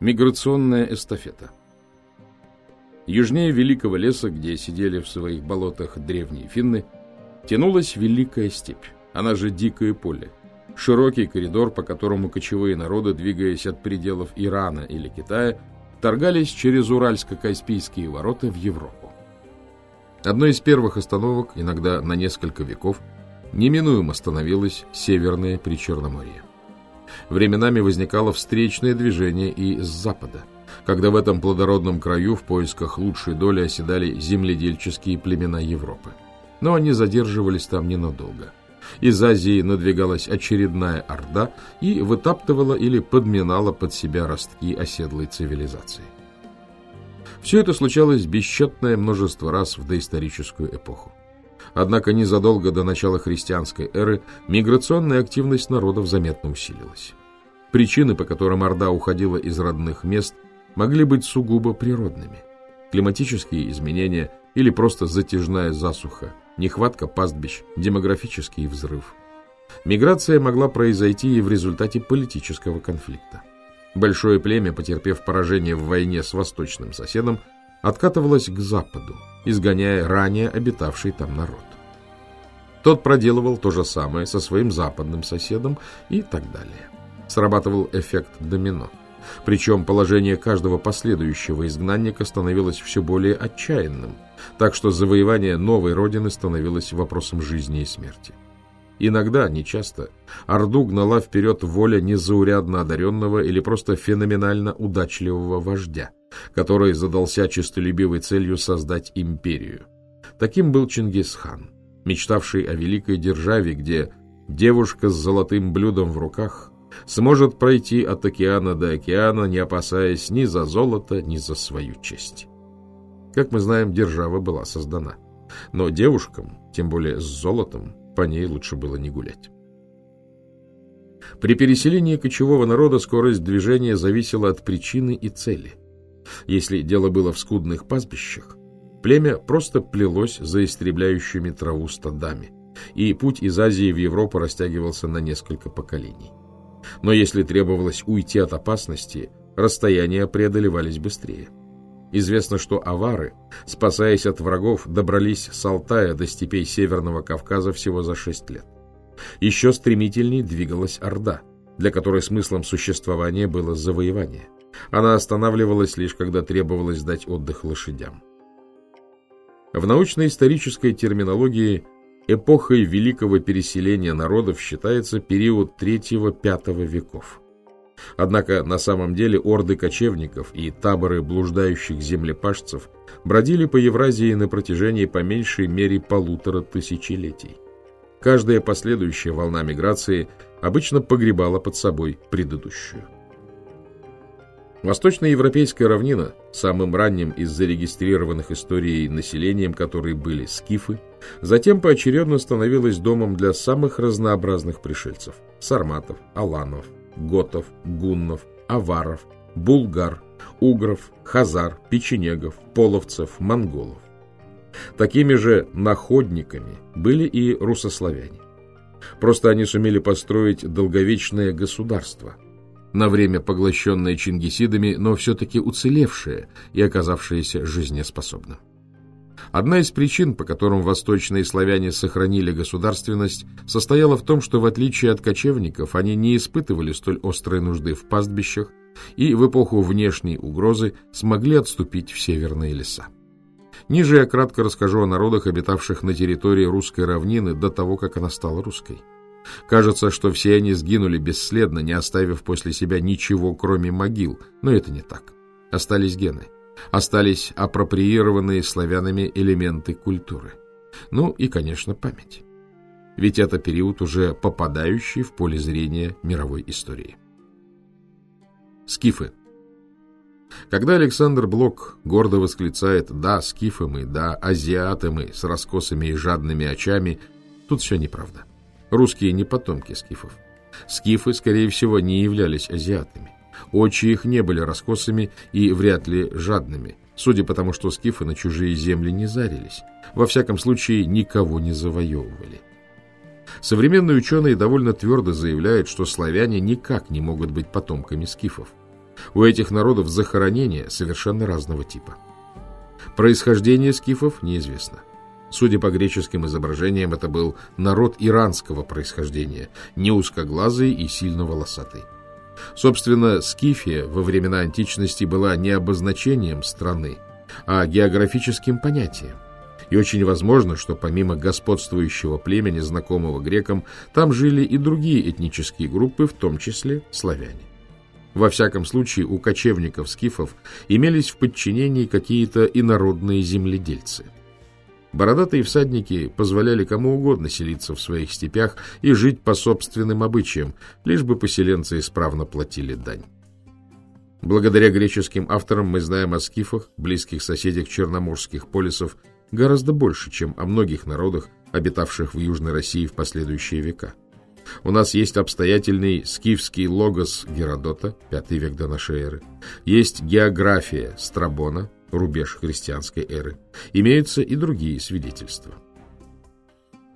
Миграционная эстафета Южнее Великого леса, где сидели в своих болотах древние финны, тянулась Великая степь, она же Дикое поле, широкий коридор, по которому кочевые народы, двигаясь от пределов Ирана или Китая, торгались через Уральско-Каспийские ворота в Европу. Одной из первых остановок, иногда на несколько веков, неминуемо становилось Северное Причерноморье. Временами возникало встречное движение и с запада, когда в этом плодородном краю в поисках лучшей доли оседали земледельческие племена Европы. Но они задерживались там ненадолго. Из Азии надвигалась очередная орда и вытаптывала или подминала под себя ростки оседлой цивилизации. Все это случалось бесчетное множество раз в доисторическую эпоху. Однако незадолго до начала христианской эры миграционная активность народов заметно усилилась. Причины, по которым Орда уходила из родных мест, могли быть сугубо природными. Климатические изменения или просто затяжная засуха, нехватка пастбищ, демографический взрыв. Миграция могла произойти и в результате политического конфликта. Большое племя, потерпев поражение в войне с восточным соседом, откатывалось к западу, изгоняя ранее обитавший там народ. Тот проделывал то же самое со своим западным соседом и так далее. Срабатывал эффект домино. Причем положение каждого последующего изгнанника становилось все более отчаянным, так что завоевание новой родины становилось вопросом жизни и смерти. Иногда, нечасто, Орду гнала вперед воля незаурядно одаренного или просто феноменально удачливого вождя – который задался честолюбивой целью создать империю. Таким был Чингисхан, мечтавший о великой державе, где девушка с золотым блюдом в руках сможет пройти от океана до океана, не опасаясь ни за золото, ни за свою честь. Как мы знаем, держава была создана. Но девушкам, тем более с золотом, по ней лучше было не гулять. При переселении кочевого народа скорость движения зависела от причины и цели – если дело было в скудных пастбищах, племя просто плелось за истребляющими траву стадами, и путь из Азии в Европу растягивался на несколько поколений. Но если требовалось уйти от опасности, расстояния преодолевались быстрее. Известно, что авары, спасаясь от врагов, добрались с Алтая до степей Северного Кавказа всего за шесть лет. Еще стремительней двигалась Орда, для которой смыслом существования было завоевание. Она останавливалась лишь когда требовалось дать отдых лошадям. В научно-исторической терминологии эпохой великого переселения народов считается период III-V веков. Однако на самом деле орды кочевников и таборы блуждающих землепашцев бродили по Евразии на протяжении по меньшей мере полутора тысячелетий. Каждая последующая волна миграции обычно погребала под собой предыдущую. Восточноевропейская равнина, самым ранним из зарегистрированных историей населением которой были скифы, затем поочередно становилась домом для самых разнообразных пришельцев – сарматов, аланов, готов, гуннов, аваров, булгар, угров, хазар, печенегов, половцев, монголов. Такими же находниками были и русославяне. Просто они сумели построить долговечное государство – на время поглощенное чингисидами, но все-таки уцелевшее и оказавшееся жизнеспособным. Одна из причин, по которым восточные славяне сохранили государственность, состояла в том, что в отличие от кочевников они не испытывали столь острой нужды в пастбищах и в эпоху внешней угрозы смогли отступить в северные леса. Ниже я кратко расскажу о народах, обитавших на территории русской равнины до того, как она стала русской. Кажется, что все они сгинули бесследно, не оставив после себя ничего, кроме могил, но это не так. Остались гены, остались апроприированные славянами элементы культуры. Ну и, конечно, память. Ведь это период, уже попадающий в поле зрения мировой истории. Скифы. Когда Александр Блок гордо восклицает «да, скифы мы, да, азиаты мы, с раскосыми и жадными очами», тут все неправда. Русские не потомки скифов. Скифы, скорее всего, не являлись азиатами. Очи их не были раскосыми и вряд ли жадными, судя по тому, что скифы на чужие земли не зарились. Во всяком случае, никого не завоевывали. Современные ученые довольно твердо заявляют, что славяне никак не могут быть потомками скифов. У этих народов захоронения совершенно разного типа. Происхождение скифов неизвестно. Судя по греческим изображениям, это был народ иранского происхождения, не узкоглазый и сильно волосатый. Собственно, Скифия во времена античности была не обозначением страны, а географическим понятием. И очень возможно, что помимо господствующего племени, знакомого грекам, там жили и другие этнические группы, в том числе славяне. Во всяком случае, у кочевников-скифов имелись в подчинении какие-то инородные земледельцы. Бородатые всадники позволяли кому угодно селиться в своих степях и жить по собственным обычаям, лишь бы поселенцы исправно платили дань. Благодаря греческим авторам мы знаем о скифах, близких соседях черноморских полисов, гораздо больше, чем о многих народах, обитавших в Южной России в последующие века. У нас есть обстоятельный скифский логос Геродота, V век до эры, есть география Страбона, рубеж христианской эры. Имеются и другие свидетельства.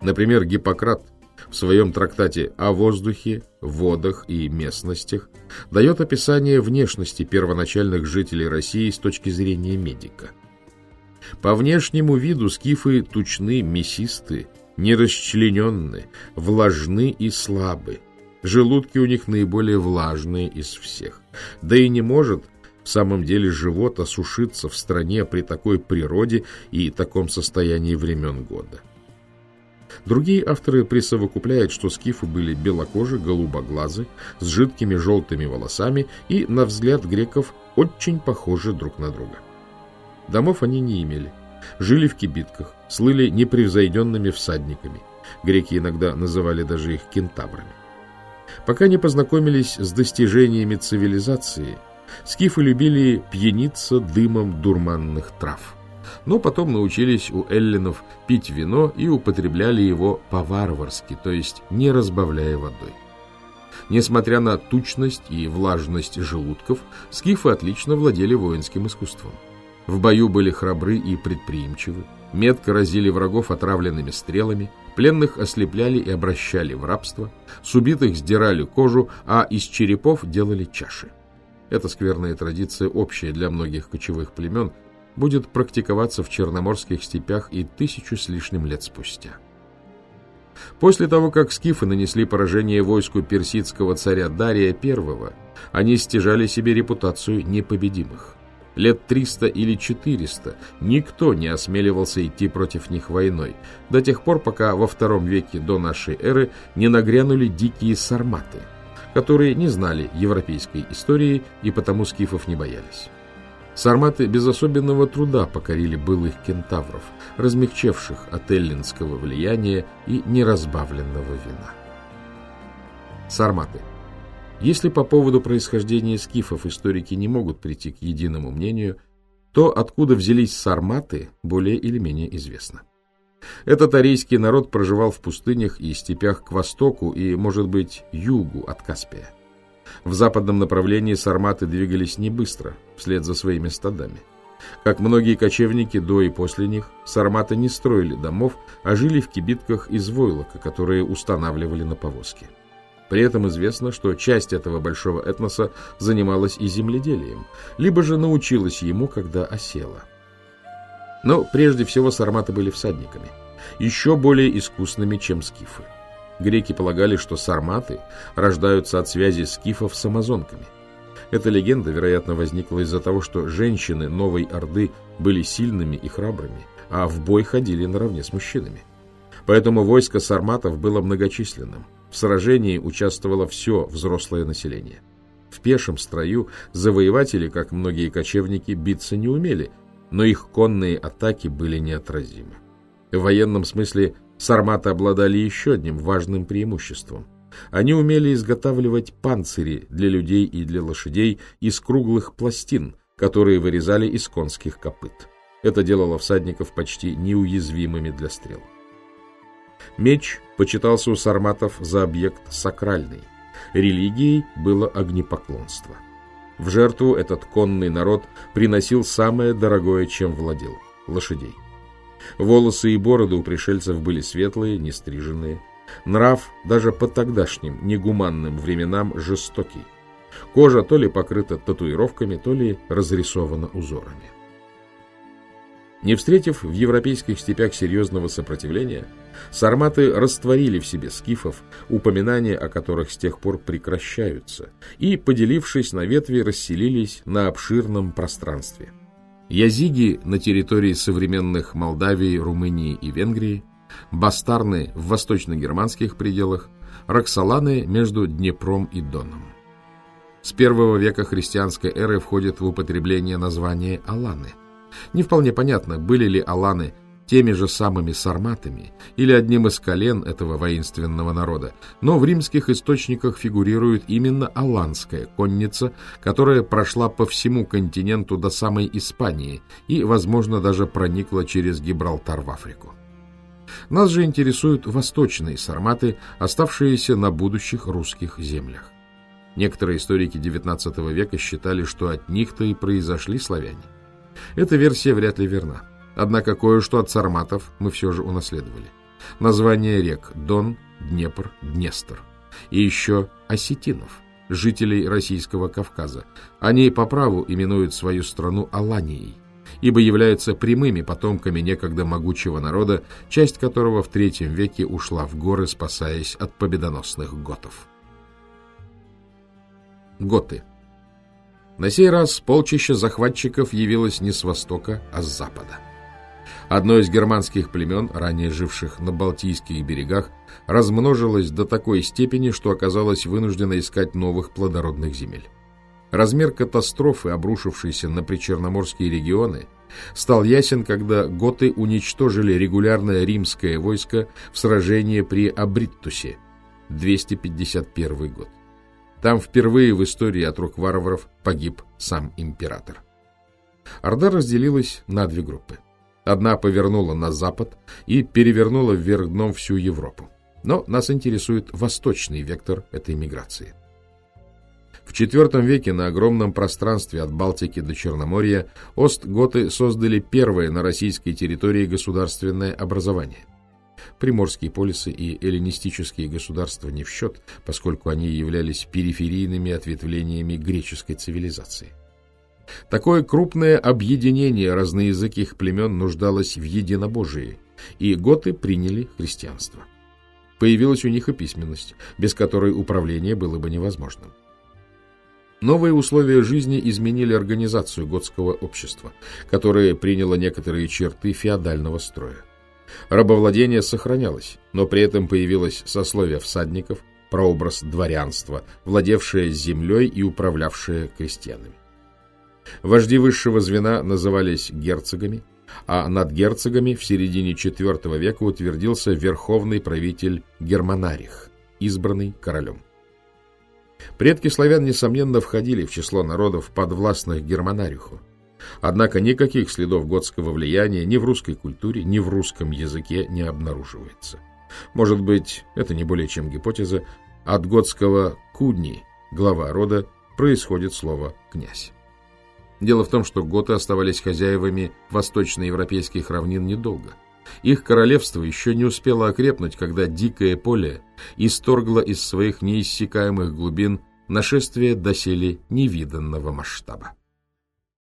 Например, Гиппократ в своем трактате о воздухе, водах и местностях дает описание внешности первоначальных жителей России с точки зрения медика. По внешнему виду скифы тучны, мясисты, нерасчлененны, влажны и слабы. Желудки у них наиболее влажные из всех. Да и не может в самом деле живот осушиться в стране при такой природе и таком состоянии времен года. Другие авторы присовокупляют, что скифы были белокожи, голубоглазы, с жидкими желтыми волосами и, на взгляд греков, очень похожи друг на друга. Домов они не имели, жили в кибитках, слыли непревзойденными всадниками. Греки иногда называли даже их кентаврами. Пока не познакомились с достижениями цивилизации – Скифы любили пьяниться дымом дурманных трав. Но потом научились у эллинов пить вино и употребляли его по-варварски, то есть не разбавляя водой. Несмотря на тучность и влажность желудков, скифы отлично владели воинским искусством. В бою были храбры и предприимчивы, метко разили врагов отравленными стрелами, пленных ослепляли и обращали в рабство, с убитых сдирали кожу, а из черепов делали чаши. Эта скверная традиция, общая для многих кочевых племен, будет практиковаться в черноморских степях и тысячу с лишним лет спустя. После того, как скифы нанесли поражение войску персидского царя Дария I, они стяжали себе репутацию непобедимых. Лет 300 или 400 никто не осмеливался идти против них войной, до тех пор, пока во втором веке до нашей эры не нагрянули дикие сарматы – которые не знали европейской истории и потому скифов не боялись. Сарматы без особенного труда покорили былых кентавров, размягчевших от эллинского влияния и неразбавленного вина. Сарматы. Если по поводу происхождения скифов историки не могут прийти к единому мнению, то откуда взялись сарматы, более или менее известно. Этот арийский народ проживал в пустынях и степях к востоку и, может быть, югу от Каспия. В западном направлении сарматы двигались не быстро, вслед за своими стадами. Как многие кочевники до и после них, сарматы не строили домов, а жили в кибитках из войлока, которые устанавливали на повозки. При этом известно, что часть этого большого этноса занималась и земледелием, либо же научилась ему, когда осела. Но прежде всего сарматы были всадниками, еще более искусными, чем скифы. Греки полагали, что сарматы рождаются от связи скифов с амазонками. Эта легенда, вероятно, возникла из-за того, что женщины Новой Орды были сильными и храбрыми, а в бой ходили наравне с мужчинами. Поэтому войско сарматов было многочисленным. В сражении участвовало все взрослое население. В пешем строю завоеватели, как многие кочевники, биться не умели, но их конные атаки были неотразимы. В военном смысле сарматы обладали еще одним важным преимуществом. Они умели изготавливать панцири для людей и для лошадей из круглых пластин, которые вырезали из конских копыт. Это делало всадников почти неуязвимыми для стрел. Меч почитался у сарматов за объект сакральный. Религией было огнепоклонство. В жертву этот конный народ приносил самое дорогое, чем владел – лошадей. Волосы и бороды у пришельцев были светлые, нестриженные. Нрав даже по тогдашним негуманным временам жестокий. Кожа то ли покрыта татуировками, то ли разрисована узорами. Не встретив в европейских степях серьезного сопротивления, сарматы растворили в себе скифов, упоминания о которых с тех пор прекращаются, и, поделившись на ветви, расселились на обширном пространстве. Язиги на территории современных Молдавии, Румынии и Венгрии, бастарны в восточно-германских пределах, роксоланы между Днепром и Доном. С первого века христианской эры входит в употребление название Аланы – не вполне понятно, были ли аланы теми же самыми сарматами или одним из колен этого воинственного народа, но в римских источниках фигурирует именно аланская конница, которая прошла по всему континенту до самой Испании и, возможно, даже проникла через Гибралтар в Африку. Нас же интересуют восточные сарматы, оставшиеся на будущих русских землях. Некоторые историки XIX века считали, что от них-то и произошли славяне. Эта версия вряд ли верна. Однако кое-что от сарматов мы все же унаследовали. Название рек – Дон, Днепр, Днестр. И еще осетинов, жителей Российского Кавказа. Они по праву именуют свою страну Аланией, ибо являются прямыми потомками некогда могучего народа, часть которого в III веке ушла в горы, спасаясь от победоносных готов. Готы – на сей раз полчища захватчиков явилось не с востока, а с запада. Одно из германских племен, ранее живших на Балтийских берегах, размножилось до такой степени, что оказалось вынуждено искать новых плодородных земель. Размер катастрофы, обрушившейся на причерноморские регионы, стал ясен, когда готы уничтожили регулярное римское войско в сражении при Абриттусе, 251 год. Там впервые в истории от рук варваров погиб сам император. Орда разделилась на две группы. Одна повернула на запад и перевернула вверх дном всю Европу. Но нас интересует восточный вектор этой миграции. В IV веке на огромном пространстве от Балтики до Черноморья Остготы создали первое на российской территории государственное образование – Приморские полисы и эллинистические государства не в счет, поскольку они являлись периферийными ответвлениями греческой цивилизации. Такое крупное объединение разноязыких племен нуждалось в единобожии, и готы приняли христианство. Появилась у них и письменность, без которой управление было бы невозможным. Новые условия жизни изменили организацию готского общества, которое приняло некоторые черты феодального строя. Рабовладение сохранялось, но при этом появилось сословие всадников, прообраз дворянства, владевшее землей и управлявшее крестьянами. Вожди высшего звена назывались герцогами, а над герцогами в середине IV века утвердился верховный правитель Германарих, избранный королем. Предки славян, несомненно, входили в число народов, подвластных Германариху, Однако никаких следов готского влияния ни в русской культуре, ни в русском языке не обнаруживается. Может быть, это не более чем гипотеза, от готского «кудни» глава рода происходит слово «князь». Дело в том, что готы оставались хозяевами восточноевропейских равнин недолго. Их королевство еще не успело окрепнуть, когда дикое поле исторгло из своих неиссякаемых глубин нашествие доселе невиданного масштаба.